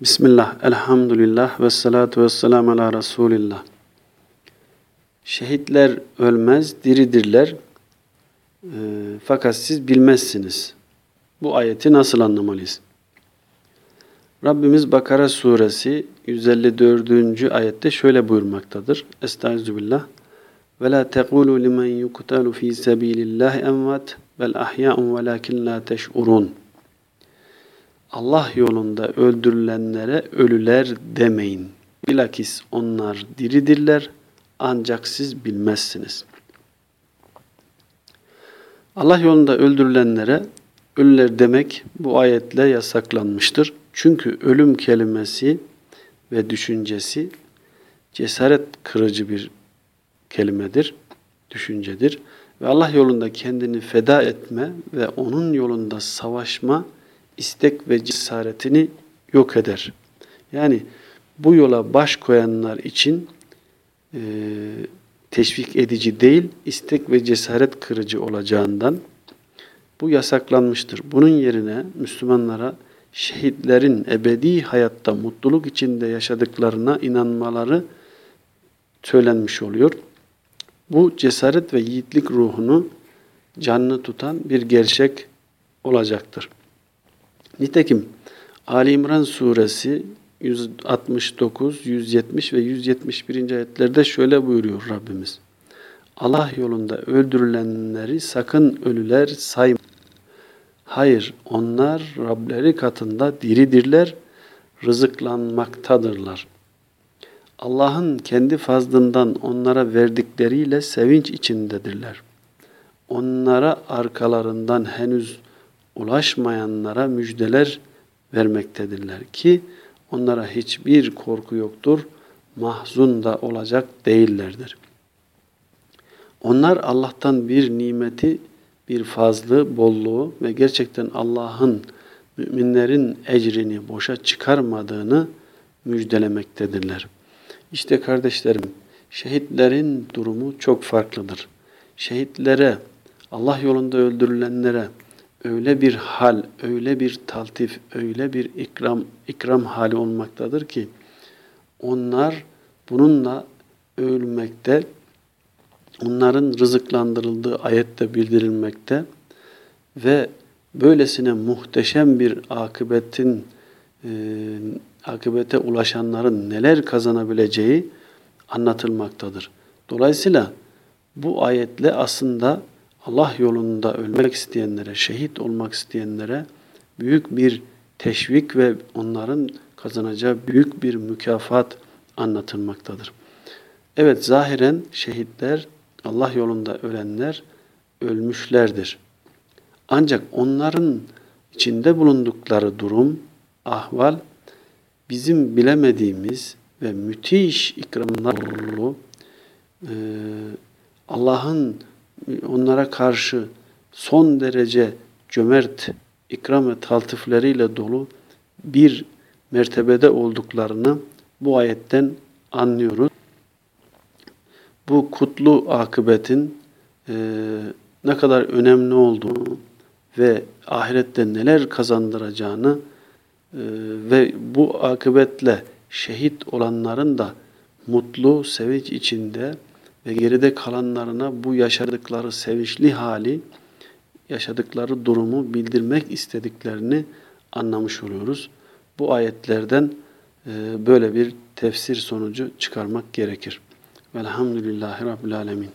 Bismillah, elhamdülillah ve salatu ve selamu ala Resulillah. Şehitler ölmez, diridirler. E, fakat siz bilmezsiniz. Bu ayeti nasıl anlamalıyız? Rabbimiz Bakara suresi 154. ayette şöyle buyurmaktadır. Estağfirullah. Ve la tekulu limen yuqtalu fi sabilillahi envat bel ahya'un velakin la teş'urun. Allah yolunda öldürülenlere ölüler demeyin. Bilakis onlar diridirler ancak siz bilmezsiniz. Allah yolunda öldürülenlere ölüler demek bu ayetle yasaklanmıştır. Çünkü ölüm kelimesi ve düşüncesi cesaret kırıcı bir kelimedir, düşüncedir. Ve Allah yolunda kendini feda etme ve onun yolunda savaşma istek ve cesaretini yok eder. Yani bu yola baş koyanlar için e, teşvik edici değil, istek ve cesaret kırıcı olacağından bu yasaklanmıştır. Bunun yerine Müslümanlara şehitlerin ebedi hayatta mutluluk içinde yaşadıklarına inanmaları söylenmiş oluyor. Bu cesaret ve yiğitlik ruhunu canlı tutan bir gerçek olacaktır. Nitekim Ali İmran suresi 169, 170 ve 171. ayetlerde şöyle buyuruyor Rabbimiz. Allah yolunda öldürülenleri sakın ölüler sayma. Hayır, onlar Rableri katında diridirler, rızıklanmaktadırlar. Allah'ın kendi fazlından onlara verdikleriyle sevinç içindedirler. Onlara arkalarından henüz ulaşmayanlara müjdeler vermektedirler ki onlara hiçbir korku yoktur, mahzun da olacak değillerdir. Onlar Allah'tan bir nimeti, bir fazlı, bolluğu ve gerçekten Allah'ın müminlerin ecrini boşa çıkarmadığını müjdelemektedirler. İşte kardeşlerim, şehitlerin durumu çok farklıdır. Şehitlere, Allah yolunda öldürülenlere, öyle bir hal, öyle bir taltif, öyle bir ikram ikram hali olmaktadır ki onlar bununla ölmekte, onların rızıklandırıldığı ayette bildirilmekte ve böylesine muhteşem bir akıbetin e, akıbete ulaşanların neler kazanabileceği anlatılmaktadır. Dolayısıyla bu ayetle aslında Allah yolunda ölmek isteyenlere, şehit olmak isteyenlere büyük bir teşvik ve onların kazanacağı büyük bir mükafat anlatılmaktadır. Evet zahiren şehitler, Allah yolunda ölenler ölmüşlerdir. Ancak onların içinde bulundukları durum, ahval bizim bilemediğimiz ve müthiş ikramlarla e, Allah'ın onlara karşı son derece cömert ikram ve taltifleriyle dolu bir mertebede olduklarını bu ayetten anlıyoruz. Bu kutlu akıbetin e, ne kadar önemli olduğunu ve ahirette neler kazandıracağını e, ve bu akıbetle şehit olanların da mutlu, sevinç içinde ve geride kalanlarına bu yaşadıkları sevinçli hali, yaşadıkları durumu bildirmek istediklerini anlamış oluyoruz. Bu ayetlerden e, böyle bir tefsir sonucu çıkarmak gerekir. Velhamdülillahi Rabbil Alemin.